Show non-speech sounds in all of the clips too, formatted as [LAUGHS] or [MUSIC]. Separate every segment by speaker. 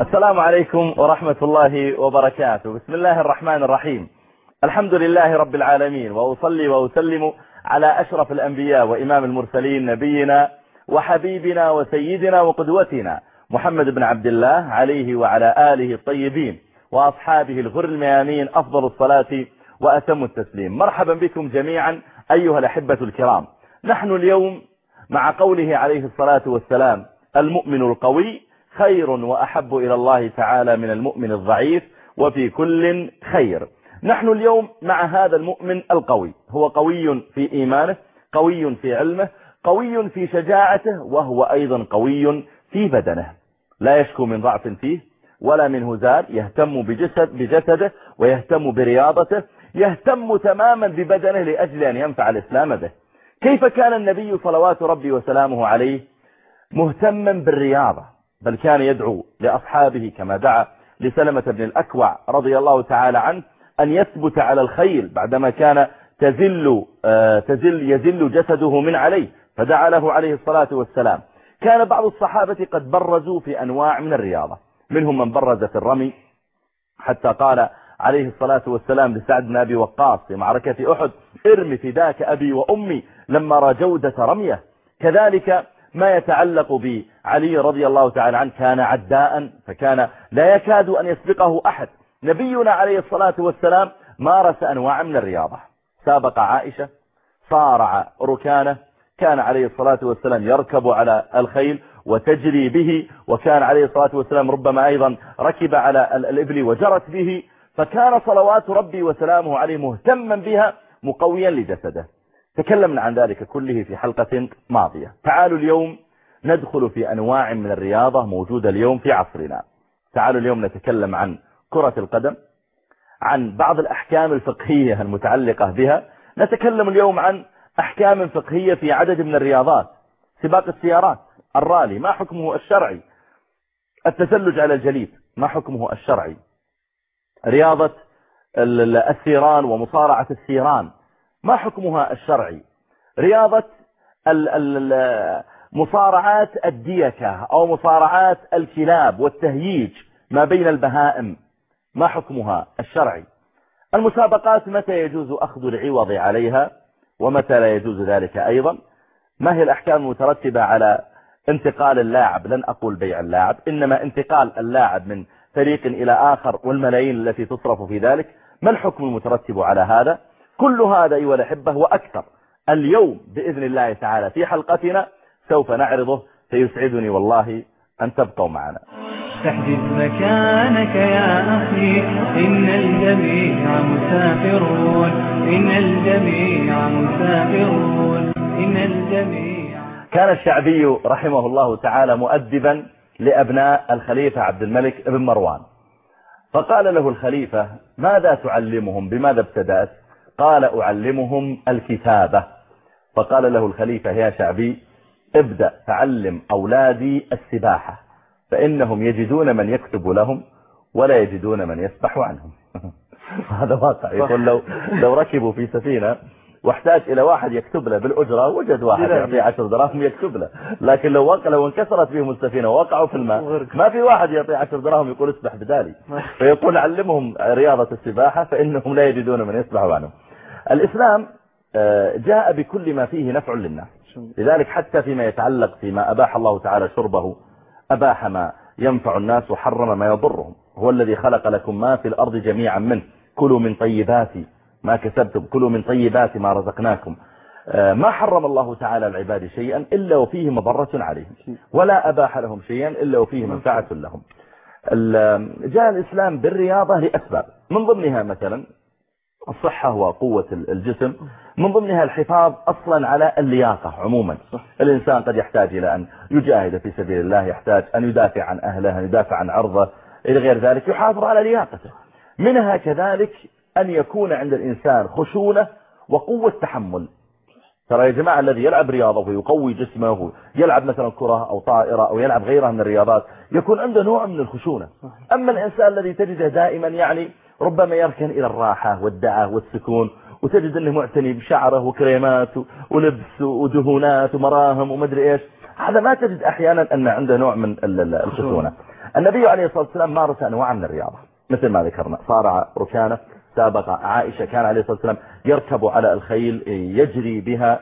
Speaker 1: السلام عليكم ورحمة الله وبركاته. بسم الله الرحمن الرحيم. الحمد لله رب العالمين وأصلي وأسلم على أشرف الأنبياء وإمام المرسلين نبينا وحبيبنا وسيدنا وقدوتنا محمد بن عبد الله عليه وعلى آله الطيبين وأصحابه الغر الميامين أفضل الصلاة وأتم التسليم. مرحبا بكم جميعا أيها الأحبة الكرام. نحن اليوم مع قوله عليه الصلاة والسلام المؤمن القوي خير وأحب إلى الله تعالى من المؤمن الضعيف وفي كل خير. نحن اليوم مع هذا المؤمن القوي. هو قوي في إيمانه قوي في علمه قوي في شجاعته وهو أيضا قوي في بدنه. لا يشكو من ضعف فيه ولا من هزال يهتم بجسد بجسده ويهتم برياضته يهتم تماما ببدنه لأجل أن ينفع الإسلام به. كيف كان النبي صلوات ربي وسلامه عليه مهتما بالرياضة؟ بل كان يدعو لأصحابه كما دعا لسلمة بن الأكوع رضي الله تعالى عنه أن يثبت على الخيل بعدما كان تزل, تزل يزل جسده من عليه فدعا له عليه الصلاة والسلام. كان بعض الصحابة قد برزوا في أنواع من الرياضة. منهم من برز في الرمي حتى قال عليه الصلاة والسلام لسعد بن أبي وقاص في معركة أحد ارم فداك أبي وأمي لما رجودة رمية. كذلك ما يتعلق بعلي رضي الله تعالى عنه كان عداء فكان لا يكاد أن يسبقه أحد. نبينا عليه الصلاة والسلام مارس أنواع من الرياضة. سابق عائشة صارع ركانه كان عليه الصلاة والسلام يركب على الخيل وتجري به وكان عليه الصلاة والسلام ربما أيضا ركب على الإبل وجرت به. فكان صلوات ربي وسلامه عليه مهتما بها مقويا لجسده. تكلمنا عن ذلك كله في حلقة ماضية. تعالوا اليوم ندخل في أنواع من الرياضة موجودة اليوم في عصرنا. تعالوا اليوم نتكلم عن كرة القدم عن بعض الأحكام الفقهية المتعلقة بها. نتكلم اليوم عن أحكام فقهية في عدد من الرياضات سباق السيارات الرالي ما حكمه الشرعي التسلج على الجليد ما حكمه الشرعي رياضة الثيران ومصارعة الثيران ما حكمها الشرعي؟ رياضة مصارعات الديكة أو مصارعات الكلاب والتهييج ما بين البهائم. ما حكمها الشرعي؟ المسابقات متى يجوز أخذ العوض عليها؟ ومتى لا يجوز ذلك أيضا؟ ما هي الأحكام المترتبة على انتقال اللاعب؟ لن أقول بيع اللاعب إنما انتقال اللاعب من فريق إلى آخر والملايين التي تصرف في ذلك. ما الحكم المترتب على هذا؟ كل هذا أيها الأحبة وأكثر. اليوم بإذن الله تعالى في حلقتنا سوف نعرضه. سيسعدني والله أن تبقوا معنا.
Speaker 2: تحجز مكانك يا أخي. إن الجميع مسافرون. إن الجميع مسافرون. إن الجميع
Speaker 1: كان الشعبي رحمه الله تعالى مؤدبا لأبناء الخليفة عبد الملك بن مروان. فقال له الخليفة ماذا تعلمهم؟ بماذا ابتدأت؟ قال أعلمهم الكتابة. فقال له الخليفة يا شعبي ابدأ تعلم أولادي السباحة فإنهم يجدون من يكتب لهم ولا يجدون من يسبح عنهم. [LAUGHS] هذا واقع. يقول لو, لو ركبوا في سفينة واحتاج إلى واحد يكتب له بالأجرة وجد واحد يعطيه عشر دراهم يكتب له. لكن لو وقع لو انكسرت بهم السفينة ووقعوا في الماء ما في واحد يعطيه عشر دراهم يقول اسبح بدالي. [LAUGHS] فيقول علمهم رياضة السباحة فإنهم لا يجدون من يسبح عنهم. الإسلام جاء بكل ما فيه نفع للناس. لذلك حتى فيما يتعلق فيما أباح الله تعالى شربه أباح ما ينفع الناس وحرم ما يضرهم. هو الذي خلق لكم ما في الأرض جميعا منه. كلوا من طيبات ما كسبتم كلوا من طيبات ما رزقناكم. ما حرم الله تعالى العباد شيئا إلا وفيه مضرة عليهم. ولا أباح لهم شيئا إلا وفيه منفعة لهم. جاء الإسلام بالرياضة لأسباب. من ضمنها مثلا الصحة وقوة الجسم من ضمنها الحفاظ أصلا على اللياقة عموما. الإنسان قد يحتاج إلى أن يجاهد في سبيل الله يحتاج أن يدافع عن أهله أن يدافع عن عرضه إلى غير ذلك يحافظ على لياقته. منها كذلك أن يكون عند الإنسان خشونة وقوة تحمل. ترى يا جماعة الذي يلعب رياضة ويقوي جسمه يلعب مثلا كرة أو طائرة أو يلعب غيرها من الرياضات يكون عنده نوع من الخشونة. أما الإنسان الذي تجده دائما يعني ربما يركن إلى الراحة والدعة والسكون وتجد أنه معتني بشعره وكريمات ولبس ودهونات ومراهم ومدري إيش. هذا ما تجد أحيانا أن عنده نوع من الخشونة. النبي عليه الصلاة والسلام مارس أنواع من الرياضة مثل ما ذكرنا. صارع ركانة سابق عائشة كان عليه الصلاة والسلام يركب على الخيل يجري بها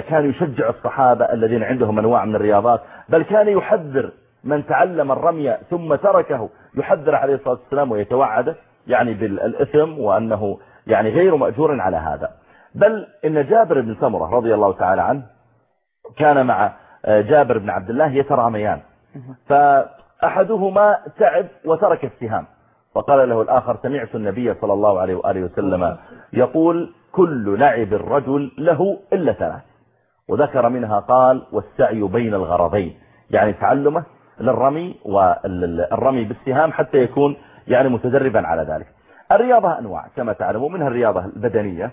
Speaker 1: كان يشجع الصحابة الذين عندهم أنواع من الرياضات بل كان يحذر من تعلم الرمي ثم تركه يحذر عليه الصلاة والسلام ويتوعده. يعني بالإثم وأنه يعني غير مأجور على هذا. بل إن جابر بن سمرة رضي الله تعالى عنه كان مع جابر بن عبد الله يتراميان. فأحدهما تعب وترك السهام. فقال له الآخر سمعت النبي صلى الله عليه وآله وسلم يقول كل لعب الرجل له إلا ثلاث. وذكر منها قال والسعي بين الغرضين. يعني تعلمه للرمي والرمي بالسهام حتى يكون يعني متدربا على ذلك. الرياضة أنواع كما تعلمون منها الرياضة البدنية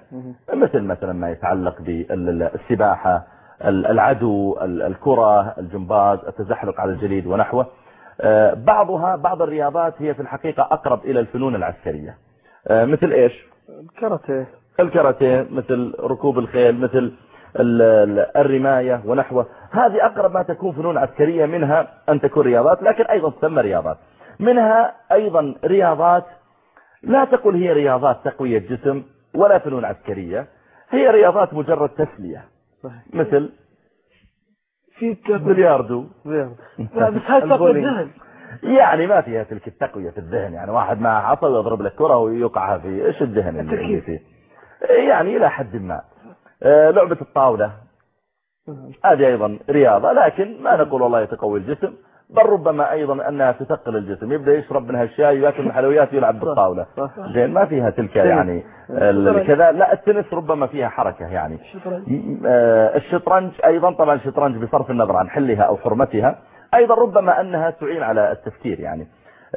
Speaker 1: مثل مثلا ما يتعلق بالسباحة العدو الكرة الجمباز التزحلق على الجليد ونحوه. بعضها بعض الرياضات هي في الحقيقة أقرب إلى الفنون العسكرية. مثل إيش؟
Speaker 3: الكاراتيه.
Speaker 1: الكاراتيه مثل ركوب الخيل مثل الرماية ونحوه. هذه أقرب ما تكون فنون عسكرية منها أن تكون رياضات لكن أيضا تسمى رياضات. منها أيضا رياضات لا تقول هي رياضات تقوية جسم ولا فنون عسكرية هي رياضات مجرد تسلية. مثل
Speaker 3: في
Speaker 1: بلياردو.
Speaker 3: بس هاي
Speaker 1: يعني ما فيها تلك التقوية في الذهن يعني واحد مع عصا ويضرب لك كرة ويوقعها في إيش الذهن اللي فيه؟ يعني إلى حد ما. لعبة الطاولة. هذه أيضا رياضة لكن ما نقول والله تقوي الجسم. بل ربما أيضا أنها تثقل الجسم. يبدأ يشرب منها الشاي وياكل من الحلويات ويلعب بالطاولة. زين ما فيها تلك يعني كذا. لا التنس ربما فيها حركة يعني. الشطرنج أيضا طبعا الشطرنج بصرف النظر عن حلها أو حرمتها. أيضا ربما أنها تعين على التفكير يعني.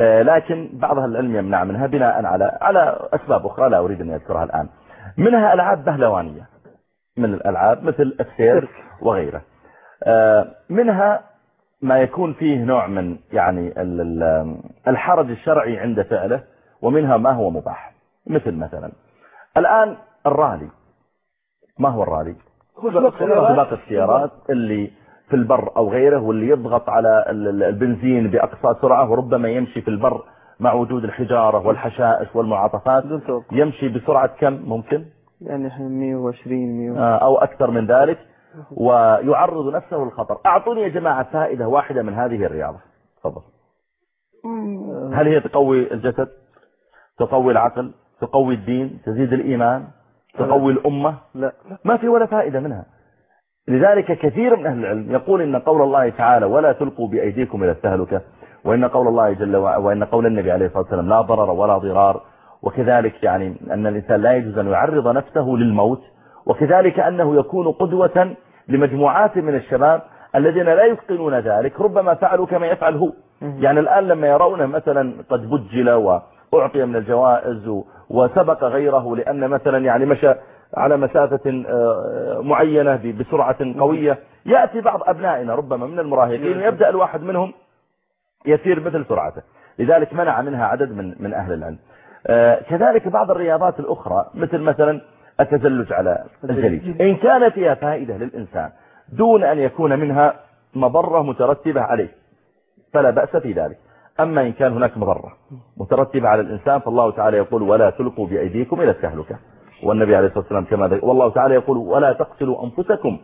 Speaker 1: لكن بعض العلم يمنع منها بناء على على أسباب أخرى لا أريد أن اذكرها الآن. منها ألعاب بهلوانية. من الألعاب مثل السير وغيره. منها ما يكون فيه نوع من يعني الحرج الشرعي عند فعله ومنها ما هو مباح. مثل مثلا الآن الرالي. ما هو الرالي؟ هو سباق السيارات. اللي في البر أو غيره واللي يضغط على البنزين بأقصى سرعة وربما يمشي في البر مع وجود الحجارة والحشائش والمعاطفات. يمشي بسرعة كم ممكن؟
Speaker 3: يعني 120 100
Speaker 1: أو أكثر من ذلك. ويعرض نفسه للخطر. أعطوني يا جماعة فائدة واحدة من هذه الرياضة. تفضل. هل هي تقوي الجسد؟ تقوي العقل؟ تقوي الدين؟ تزيد الإيمان؟ تقوي الأمة؟
Speaker 3: لا.
Speaker 1: ما في ولا فائدة منها. لذلك كثير من أهل العلم يقول إن قول الله تعالى ولا تلقوا بأيديكم إلى التهلكة وإن قول الله جل وعلا وإن قول النبي عليه الصلاة والسلام لا ضرر ولا ضرار وكذلك يعني أن الإنسان لا يجوز أن يعرض نفسه للموت وكذلك أنه يكون قدوة لمجموعات من الشباب الذين لا يتقنون ذلك ربما فعلوا كما يفعل هو. يعني الآن لما يرونه مثلا قد بجل وأعطي من الجوائز وسبق غيره لأن مثلا يعني مشى على مسافة معينة بسرعة قوية يأتي بعض أبنائنا ربما من المراهقين ويبدأ الواحد منهم يسير مثل سرعته. لذلك منع منها عدد من من أهل العلم. كذلك بعض الرياضات الأخرى مثل مثلا التزلج على الجليد. إن كان فيها فائدة للإنسان دون أن يكون منها مضرة مترتبة عليه فلا بأس في ذلك. أما إن كان هناك مضرة مترتبة على الإنسان فالله تعالى يقول ولا تلقوا بأيديكم إلى التهلكة. والنبي عليه الصلاة والسلام كما ذلك والله تعالى يقول ولا تقتلوا أنفسكم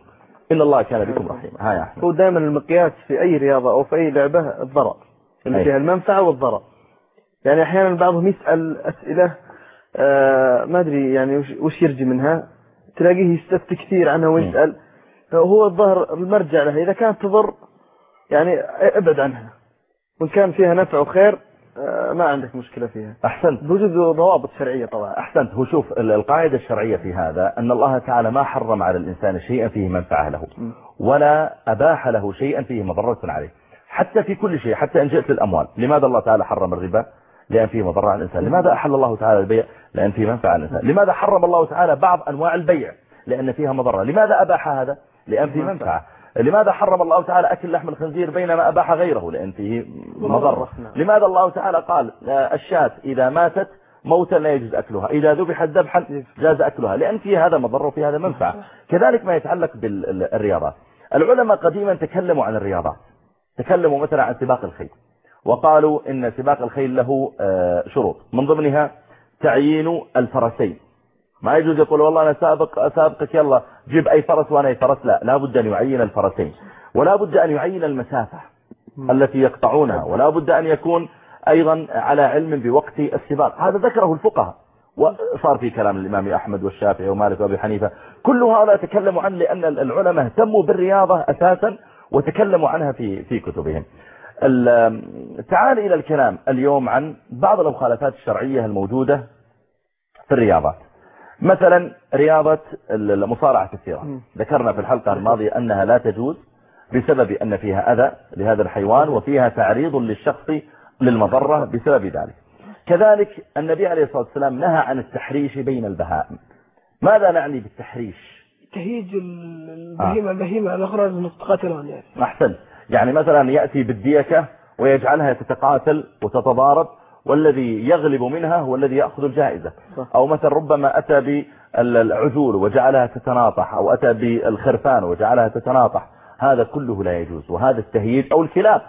Speaker 1: إن الله كان بكم رحيما. ها يا أحمد
Speaker 3: هو دائما المقياس في أي رياضة أو في أي لعبة الضرر اللي فيها المنفعة والضرر. يعني أحيانا بعضهم يسأل أسئلة ما أدري يعني وش, يرجي منها. تلاقيه يستفتي كثير عنها ويسأل. هو الظهر المرجع لها. إذا كانت تضر يعني ابعد عنها. وإن كان فيها نفع وخير آه ما عندك مشكلة فيها.
Speaker 1: أحسنت.
Speaker 3: بوجود ضوابط شرعية طبعا.
Speaker 1: أحسنت. هو شوف القاعدة الشرعية في هذا أن الله تعالى ما حرم على الإنسان شيئا فيه منفعة له ولا أباح له شيئا فيه مضرة عليه. حتى في كل شيء حتى إن جئت للأموال لماذا الله تعالى حرم الربا؟ لأن فيه مضرة على الإنسان. لماذا أحل الله تعالى البيع؟ لأن فيه منفعة على الإنسان. لماذا حرم الله تعالى بعض أنواع البيع؟ لأن فيها مضرة. لماذا أباح هذا؟ لأن فيه منفعة. لماذا حرم الله تعالى أكل لحم الخنزير بينما أباح غيره؟ لأن فيه مضرة. لماذا الله تعالى قال الشاة إذا ماتت موتا لا يجوز أكلها. إذا ذبحت ذبحا جاز أكلها. لأن فيه هذا مضرة وفي هذا منفعة. كذلك ما يتعلق بالرياضات العلماء قديما تكلموا عن الرياضات. تكلموا مثلا عن سباق الخيل. وقالوا إن سباق الخيل له آه، شروط. من ضمنها تعيين الفرسين. ما يجوز يقول والله أنا سابق أسابقك يلا جيب أي فرس وأنا أي فرس. لا لا بد أن يعين الفرسين. ولا بد أن يعين المسافة التي يقطعونها. ولا بد أن يكون أيضا على علم بوقت السباق. هذا ذكره الفقهاء. وصار في كلام الإمام أحمد والشافعي ومالك وأبي حنيفة. كل هذا تكلموا عنه لأن العلماء اهتموا بالرياضة أساسا وتكلموا عنها في في كتبهم. تعال إلى الكلام اليوم عن بعض المخالفات الشرعية الموجودة في الرياضات مثلا رياضة المصارعة السيرة. ذكرنا في الحلقة الماضية أنها لا تجوز بسبب أن فيها أذى لهذا الحيوان وفيها تعريض للشخص للمضرة بسبب ذلك. كذلك النبي عليه الصلاة والسلام نهى عن التحريش بين البهائم. ماذا نعني بالتحريش؟
Speaker 4: تهيج البهيمة البهيمة الأخرى المتقاتلون يعني.
Speaker 1: أحسن. يعني مثلا يأتي بالديكة ويجعلها تتقاتل وتتضارب والذي يغلب منها هو الذي يأخذ الجائزة. أو مثلا ربما أتى بالعجول وجعلها تتناطح أو أتى بالخرفان وجعلها تتناطح هذا كله لا يجوز وهذا التهييج أو الكلاب.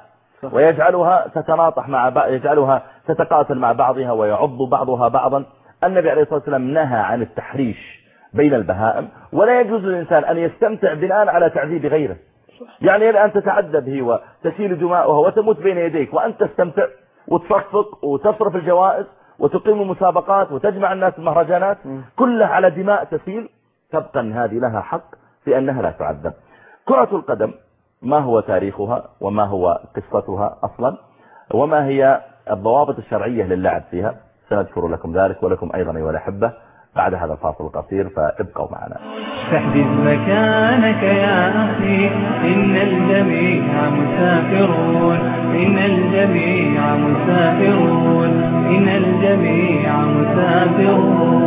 Speaker 1: ويجعلها تتناطح مع بعض يجعلها تتقاتل مع بعضها ويعض بعضها بعضا. النبي عليه الصلاة والسلام نهى عن التحريش بين البهائم ولا يجوز للإنسان أن يستمتع بناء على تعذيب غيره. يعني الآن تتعذب هي وتسيل دماؤها وتموت بين يديك وأنت تستمتع وتصفق وتصرف الجوائز وتقيم المسابقات وتجمع الناس المهرجانات. كلها على دماء تسيل. تبقى هذه لها حق في أنها لا تعذب. كرة القدم ما هو تاريخها وما هو قصتها أصلا؟ وما هي الضوابط الشرعية للعب فيها؟ سنذكر لكم ذلك ولكم أيضا أيها الأحبة. بعد هذا الفاصل القصير فابقوا معنا.
Speaker 2: فاحجز مكانك يا أخي إن الجميع مسافرون. إن الجميع مسافرون. إن الجميع مسافرون.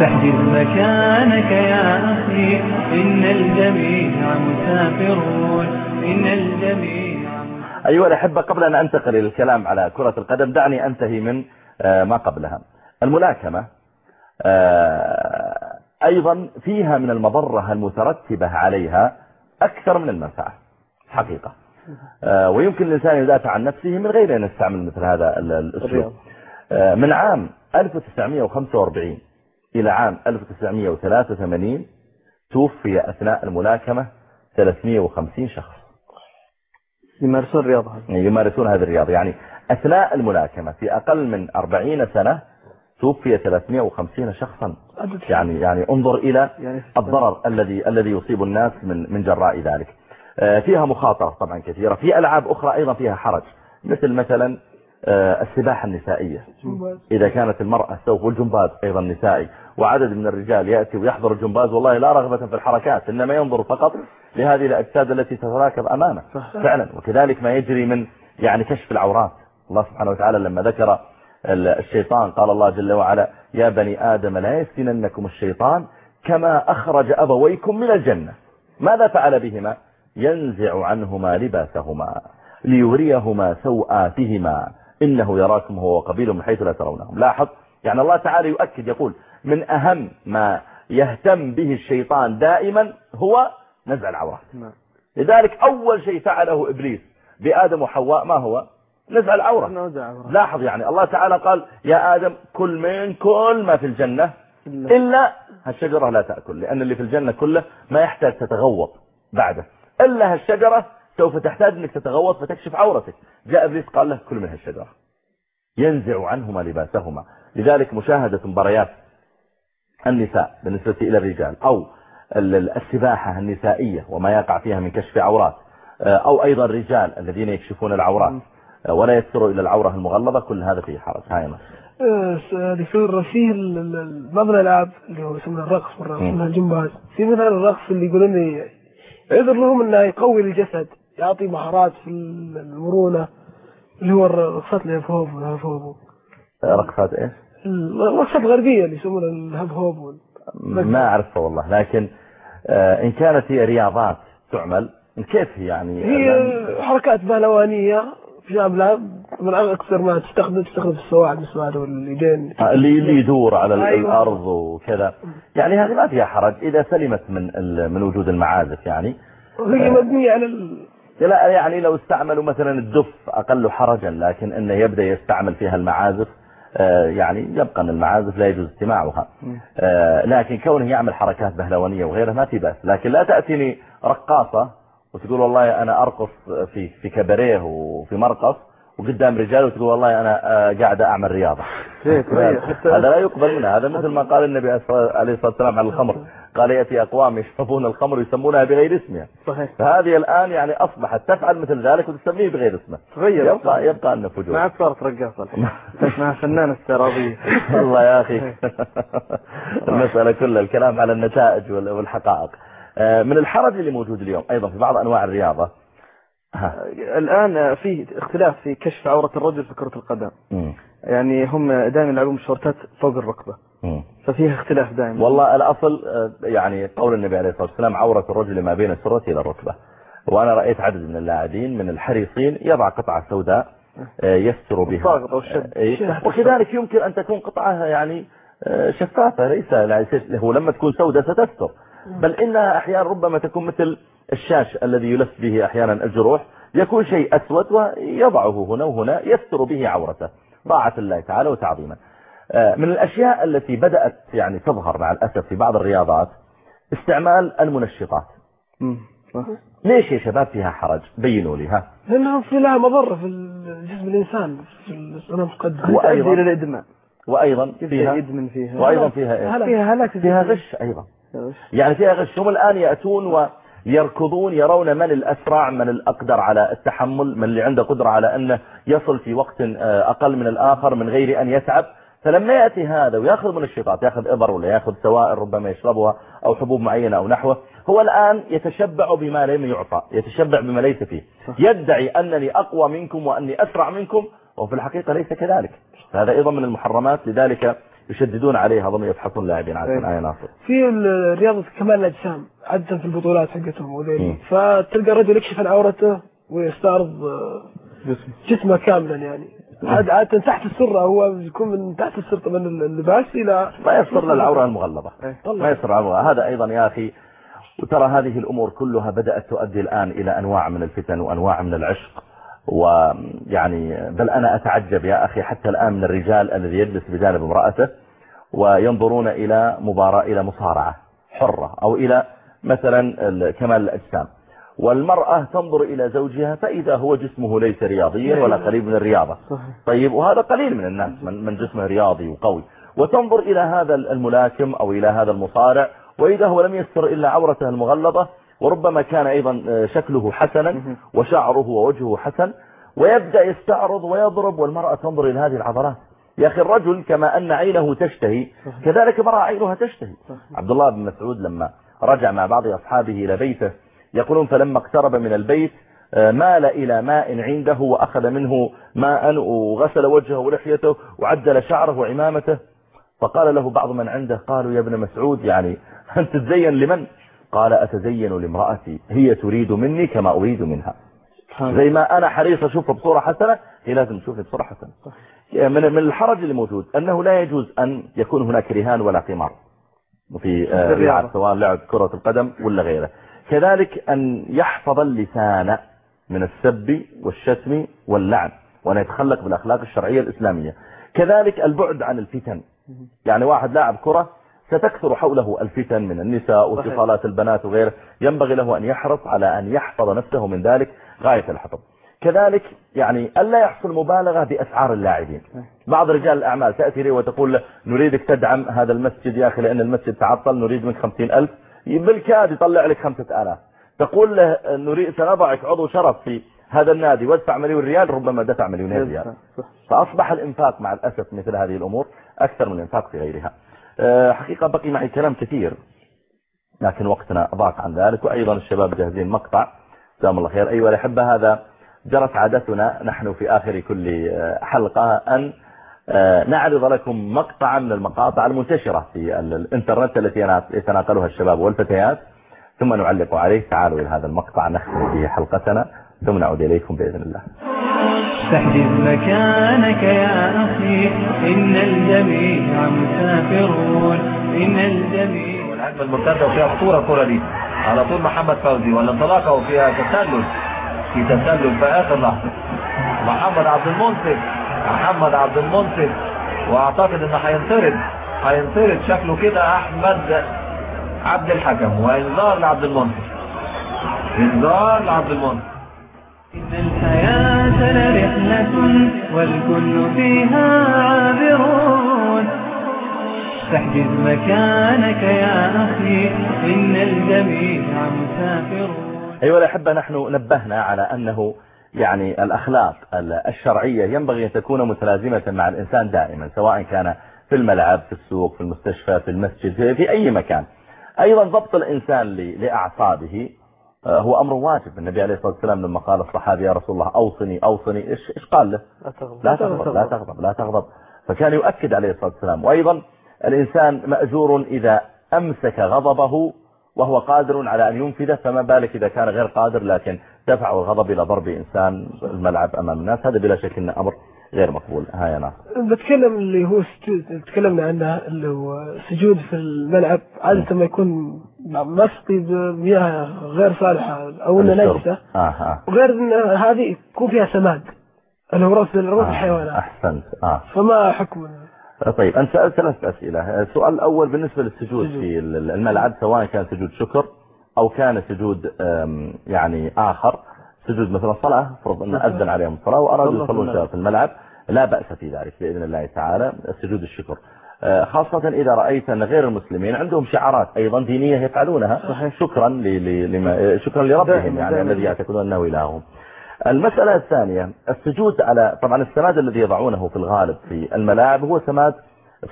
Speaker 2: فاحجز مكانك يا أخي إن الجميع مسافرون. إن الجميع
Speaker 1: أيها الأحبة قبل أن أنتقل إلى الكلام على كرة القدم دعني أنتهي من آه، ما قبلها. الملاكمة آه، أيضا فيها من المضرة المترتبة عليها أكثر من المنفعة حقيقة. آه، ويمكن الإنسان يدافع عن نفسه من غير أن يستعمل مثل هذا الأسلوب. من عام 1945 إلى عام 1983 توفي أثناء الملاكمة 350 شخص.
Speaker 3: يمارسون الرياضة
Speaker 1: يمارسون هذه الرياضة. يعني أثناء الملاكمة في أقل من 40 سنة توفي 350 شخصا. يعني يعني انظر إلى يعني الضرر الذي الذي يصيب الناس من من جراء ذلك. آه، فيها مخاطرة طبعا كثيرة. في ألعاب أخرى أيضا فيها حرج. مثل مثلا آه، السباحة النسائية. إذا كانت المرأة سوف والجمباز أيضا نسائي. وعدد من الرجال يأتي ويحضر الجمباز. والله لا رغبة في الحركات إنما ينظر فقط لهذه الأجساد التي تتراكب أمامه. فعلا. وكذلك ما يجري من يعني كشف العورات. الله سبحانه وتعالى لما ذكر الشيطان. قال الله جل وعلا يا بني آدم لا يفتننكم الشيطان كما أخرج أبويكم من الجنة. ماذا فعل بهما؟ ينزع عنهما لباسهما ليريهما سوآتهما. إنه يراكم هو وقبيله من حيث لا ترونهم. لاحظ؟ يعني الله تعالى يؤكد يقول من أهم ما يهتم به الشيطان دائما هو نزع العورات نعم. لذلك أول شيء فعله إبليس بآدم وحواء ما هو؟ نزع العورة لاحظ يعني الله تعالى قال يا آدم كل من كل ما في الجنة. إلا. هالشجرة لا تأكل لأن اللي في الجنة كله ما يحتاج تتغوط بعده. إلا هالشجرة سوف تحتاج أنك تتغوط فتكشف عورتك. جاء إبليس قال له كل من هالشجرة. ينزع عنهما لباسهما. لذلك مشاهدة مباريات النساء بالنسبة إلى الرجال أو السباحة النسائية وما يقع فيها من كشف عورات أو أيضا الرجال الذين يكشفون العورات. ولا يستروا إلى العورة المغلظة كل هذا فيه حرج هاي
Speaker 4: دكتور في بعض الألعاب اللي هو يسمونها الرقص والرقص يسمونها الجمباز. في مثلا الرقص اللي يقولون يعذر لهم إنه يقوي الجسد يعطي مهارات في المرونة اللي هو الرقصات الهب هوب هوب.
Speaker 1: رقصات إيش؟
Speaker 4: الرقصات الغربية اللي يسمونها الهب هوب.
Speaker 1: ما أعرفها والله لكن آه، إن كانت هي رياضات تعمل كيف هي يعني؟
Speaker 4: هي حركات بهلوانية في لا من أكثر ما تستخدم تستخدم السواعد السواعد واليدين
Speaker 1: آه، اللي اللي يدور على أيوة. الأرض وكذا. يعني هذه ما فيها حرج إذا سلمت من من وجود المعازف يعني.
Speaker 4: هي مبنية على
Speaker 1: لا يعني لو استعملوا مثلا الدف أقل حرجا لكن أنه يبدأ يستعمل فيها المعازف آه، يعني يبقى أن المعازف لا يجوز استماعها. آه، لكن كونه يعمل حركات بهلوانية وغيرها ما في بأس. لكن لا تأتيني رقاصة وتقول والله أنا أرقص في في كباريه وفي مرقص وقدام رجال وتقول والله أنا آه، قاعدة أعمل رياضة. [LAUGHS] [LAUGHS] هذا لا يقبل منها. هذا مثل ما قال النبي عليه الصلاة والسلام عن الخمر. قال يأتي أقوام يشربون الخمر ويسمونها بغير اسمها.
Speaker 3: صحيح.
Speaker 1: فهذه الآن يعني أصبحت تفعل مثل ذلك وتسميه بغير اسمه.
Speaker 3: تغير
Speaker 1: يبقى يبقى أنه فجور.
Speaker 3: ما عاد صارت رقاصة. [LAUGHS] مع فنانة استعراضية
Speaker 1: والله يا أخي. المسألة كلها الكلام على النتائج وال- والحقائق. من الحرج اللي موجود اليوم أيضا في بعض أنواع الرياضة ها.
Speaker 3: الآن في اختلاف في كشف عورة الرجل في كرة القدم
Speaker 1: مم.
Speaker 3: يعني هم دائما يلعبون الشورتات فوق الركبة. ففيها اختلاف دائما
Speaker 1: والله الأصل آه، يعني قول النبي عليه الصلاة والسلام عورة الرجل ما بين السرة إلى الركبة وأنا رأيت عدد من اللاعبين من الحريصين يضع قطعة سوداء آه، يستر بها. آه، إيه. وكذلك يمكن أن تكون قطعة يعني آه، شفافة ليس- هو لما تكون سوداء ستستر بل إنها أحيانا ربما تكون مثل الشاش الذي يلف به أحيانا الجروح يكون شيء أسود ويضعه هنا وهنا يستر به عورته طاعة الله تعالى وتعظيما آه، من الأشياء التي بدأت يعني تظهر مع الأسف في بعض الرياضات استعمال المنشطات. ليش يا شباب فيها حرج؟ بينوا لي ها.
Speaker 4: لأنها في لها مضرة في جسم الإنسان في الأمام المقدم
Speaker 1: وأيضاً-
Speaker 3: تؤدي إلى الإدمان
Speaker 1: وأيضا فيها
Speaker 3: يدمن فيها؟
Speaker 1: وأيضا فيها إيه؟
Speaker 3: فيها هلاك
Speaker 1: فيها غش أيضا. يعني فيها غش هم الآن يأتون ويركضون يرون من الأسرع من الأقدر على التحمل من اللي عنده قدرة على أنه يصل في وقت آه، أقل من الآخر من غير أن يتعب. فلما يأتي هذا ويأخذ منشطات يأخذ إبر ولا يأخذ سوائل ربما يشربها أو حبوب معينة أو نحوه هو الآن يتشبع بما لم يعطى يتشبع بما ليس فيه. يدعي أنني أقوى منكم وأني أسرع منكم وفي الحقيقة ليس كذلك. هذا أيضا من المحرمات لذلك يشددون عليها ضم يفحصون لاعبين عادة
Speaker 3: أيوة.
Speaker 1: آية ناصر.
Speaker 4: في رياضة كمال الأجسام عادة في البطولات حقتهم. وذيلي. فتلقى الرجل يكشف عن عورته ويستعرض آه، جسمه. كاملا يعني. عاد- عادة تحت السرة هو يكون من تحت السرة طبعا اللباس إلى
Speaker 1: ما يصر للعورة المغلظة.
Speaker 3: إيه.
Speaker 1: ما يصر العورة. هذا أيضا يا أخي وترى هذه الأمور كلها بدأت تؤدي الآن إلى أنواع من الفتن وأنواع من العشق. ويعني بل أنا أتعجب يا أخي حتى الآن من الرجال الذي يجلس بجانب امرأته وينظرون إلى مباراة إلى مصارعة حرة أو إلى مثلا ال- كمال الأجسام. والمرأة تنظر إلى زوجها فإذا هو جسمه ليس رياضيا ولا قريب من الرياضة. طيب وهذا قليل من الناس من, من جسمه رياضي وقوي. وتنظر إلى هذا الملاكم أو إلى هذا المصارع وإذا هو لم يستر إلا عورته المغلظة وربما كان أيضا آه، شكله حسنا وشعره ووجهه حسن ويبدأ يستعرض ويضرب والمرأة تنظر إلى هذه العضلات. يا أخي الرجل كما أن عينه تشتهي كذلك المرأة عينها تشتهي. عبد الله بن مسعود لما رجع مع بعض أصحابه إلى بيته يقولون فلما اقترب من البيت آه، مال إلى ماء عنده وأخذ منه ماء وغسل وجهه ولحيته وعدل شعره وعمامته. فقال له بعض من عنده قالوا يا ابن مسعود يعني أنت تزين لمن؟ قال أتزين لامرأتي هي تريد مني كما أريد منها. زي ما أنا حريص أشوفها بصورة حسنة هي لازم تشوفني بصورة حسنة. من من الحرج اللي موجود أنه لا يجوز أن يكون هناك رهان ولا قمار. في آه،. لعب سواء لعب كرة القدم ولا غيره. كذلك أن يحفظ اللسان من السب والشتم واللعن وأن يتخلق بالأخلاق الشرعية الإسلامية. كذلك البعد عن الفتن. يعني واحد لاعب كرة ستكثر حوله الفتن من النساء واتصالات البنات وغيره. ينبغي له أن يحرص على أن يحفظ نفسه من ذلك غاية الحفظ كذلك يعني ألا يحصل مبالغة بأسعار اللاعبين. بعض رجال الأعمال تأتي لي وتقول له نريدك تدعم هذا المسجد يا أخي لأن المسجد تعطل نريد منك خمسين ألف. بالكاد يطلع لك خمسة آلاف. تقول له نريد سنضعك عضو شرف في هذا النادي وادفع مليون ريال. ربما دفع مليونين ريال. فأصبح الإنفاق مع الأسف مثل هذه الأمور أكثر من الإنفاق في غيرها. حقيقة بقي معي كلام كثير لكن وقتنا ضاق عن ذلك وأيضا الشباب جاهزين مقطع. جزاهم الله خير. أيها الأحبة هذا. جرت عادتنا نحن في آخر كل آه، حلقة أن آه، نعرض لكم مقطعا من المقاطع المنتشرة في ال- الإنترنت التي يتناقلها الشباب والفتيات. ثم نعلق عليه. تعالوا إلى هذا المقطع نختم به حلقتنا ثم نعود إليكم بإذن الله.
Speaker 2: فاحجز مكانك يا أخي. إن الجميع مسافرون. إن الجميع
Speaker 5: الهجمه المرتدة وفيها خطوره الكره دي. على طول محمد فوزي. والانطلاقه وفيها تسلل. في تسلل في اخر لحظة. محمد عبد المنصف محمد عبد المنصف وأعتقد انه هينطرد. هينطرد شكله كده أحمد عبد الحكم. وإنذار لعبد المنصف إنذار لعبد المنصف
Speaker 2: إن الحياة لرحلة والكل فيها عابرون. فاحجز مكانك يا أخي إن الجميع مسافرون.
Speaker 1: أيها الأحبة نحن نبهنا على أنه يعني الأخلاق الشرعية ينبغي أن تكون متلازمة مع الإنسان دائما سواء كان في الملعب في السوق في المستشفى في المسجد في أي مكان. أيضا ضبط الإنسان لأعصابه هو أمر واجب. النبي عليه الصلاة والسلام لما قال الصحابي يا رسول الله أوصني أوصني. إيش, إيش قال له؟ لا تغضب. لا تغضب لا تغضب فكان يؤكد عليه الصلاة والسلام. وأيضا الإنسان مأجور إذا أمسك غضبه وهو قادر على أن ينفذه فما بالك إذا كان غير قادر لكن دفع الغضب إلى ضرب إنسان الملعب أمام الناس. هذا بلا شك أمر غير مقبول. ها يا ناصر.
Speaker 4: بتكلم اللي هو سجود تكلمنا عنه اللي هو سجود في الملعب عادة ما يكون مسقي بمياه غير صالحة. أو
Speaker 1: الشرب.
Speaker 4: نجسة.
Speaker 1: آه آه.
Speaker 4: وغير إن هذه يكون فيها سماد. اللي هو روث روث
Speaker 1: آه.
Speaker 4: الحيوانات.
Speaker 1: أحسنت. آه.
Speaker 4: فما حكم؟
Speaker 1: طيب أنت سألت ثلاث أسئلة. السؤال الأول بالنسبة للسجود في الملعب سواء كان سجود شكر أو كان سجود يعني آخر. سجود مثلا الصلاة فرض أن أذن عليهم الصلاة وأرادوا يصلون. في الملعب لا بأس في ذلك بإذن الله تعالى سجود الشكر آه، خاصة إذا رأيت أن غير المسلمين عندهم شعارات أيضا دينية يفعلونها
Speaker 3: صحيح.
Speaker 1: شكرا ل- ل- لما شكرا لربهم يعني. الذي يعتقدون أنه إلههم المسألة الثانية السجود على طبعا السماد الذي يضعونه في الغالب في الملاعب هو سماد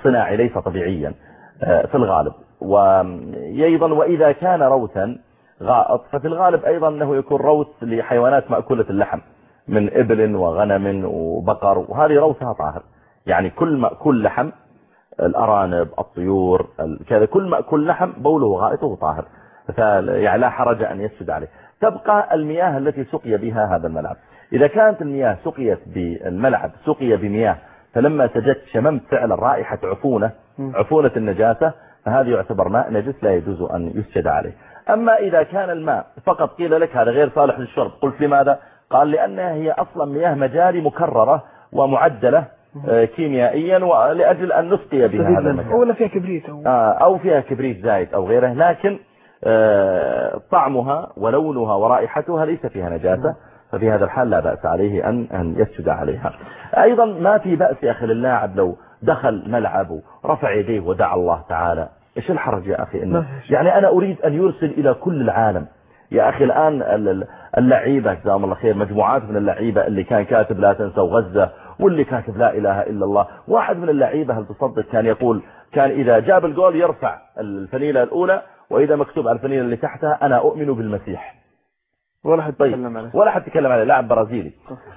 Speaker 1: صناعي ليس طبيعيا آه، في الغالب وأيضا وإذا كان روثا غائط ففي الغالب أيضا أنه يكون روث لحيوانات مأكولة اللحم من إبل وغنم وبقر وهذه روثها طاهر. يعني كل مأكول لحم الأرانب الطيور ال- كذا كل مأكول لحم بوله وغائطه طاهر. يعني لا حرج أن يسجد عليه. تبقى المياه التي سقي بها هذا الملعب. إذا كانت المياه سقيت بالملعب سقي بمياه فلما سجدت شممت فعلا رائحة عفونة عفونة النجاسة فهذا يعتبر ماء نجس لا يجوز أن يسجد عليه. أما إذا كان الماء فقط قيل لك هذا غير صالح للشرب قلت لماذا؟ قال لأنها هي أصلا مياه مجاري مكررة ومعدلة آه، كيميائيا ولأجل أن نسقي بها هذا المكان.
Speaker 4: ولا فيها كبريت أو
Speaker 1: آه، أو فيها كبريت زايد أو غيره لكن آه، طعمها ولونها ورائحتها ليس فيها نجاسة ففي هذا الحال لا بأس عليه أن أن يسجد عليها. أيضا ما في بأس يا أخي للاعب لو دخل ملعب ورفع يديه ودعا الله تعالى. إيش الحرج يا أخي إنه يعني أنا أريد أن يرسل إلى كل العالم. يا أخي الآن ال- ال- اللعيبة جزاهم الله خير مجموعات من اللعيبة اللي كان كاتب لا تنسوا غزة واللي كاتب لا إله إلا الله. واحد من اللعيبة هل تصدق كان يقول كان إذا جاب الجول يرفع الفنيلة الأولى وإذا مكتوب على الفنيلة اللي تحتها أنا أؤمن بالمسيح.
Speaker 3: ولا حد
Speaker 1: طيب.
Speaker 3: يتكلم عليه.
Speaker 1: ولا حد تكلم عليه لاعب برازيلي.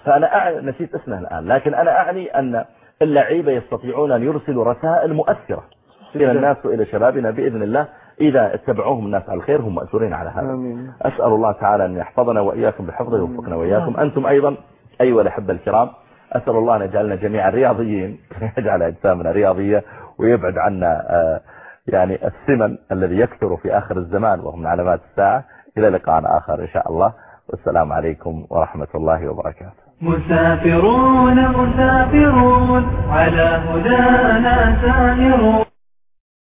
Speaker 1: فأنا أعني نسيت اسمه الآن لكن أنا أعني أن اللعيبة يستطيعون أن يرسلوا رسائل مؤثرة. إلى الناس وإلى شبابنا بإذن الله. إذا اتبعوهم الناس على الخير هم مأجورين على هذا.
Speaker 3: آمين.
Speaker 1: أسأل الله تعالى أن يحفظنا وإياكم بحفظه ويوفقنا وإياكم. أنتم أيضا أيها الأحبة الكرام أسأل الله أن يجعلنا جميعا رياضيين. [LAUGHS] يجعل أجسامنا رياضية ويبعد عنا آه، يعني السمن الذي يكثر في آخر الزمان وهو من علامات الساعة. إلى لقاء آخر إن شاء الله. والسلام عليكم ورحمة الله وبركاته.
Speaker 2: مسافرون مسافرون على هدانا سائرون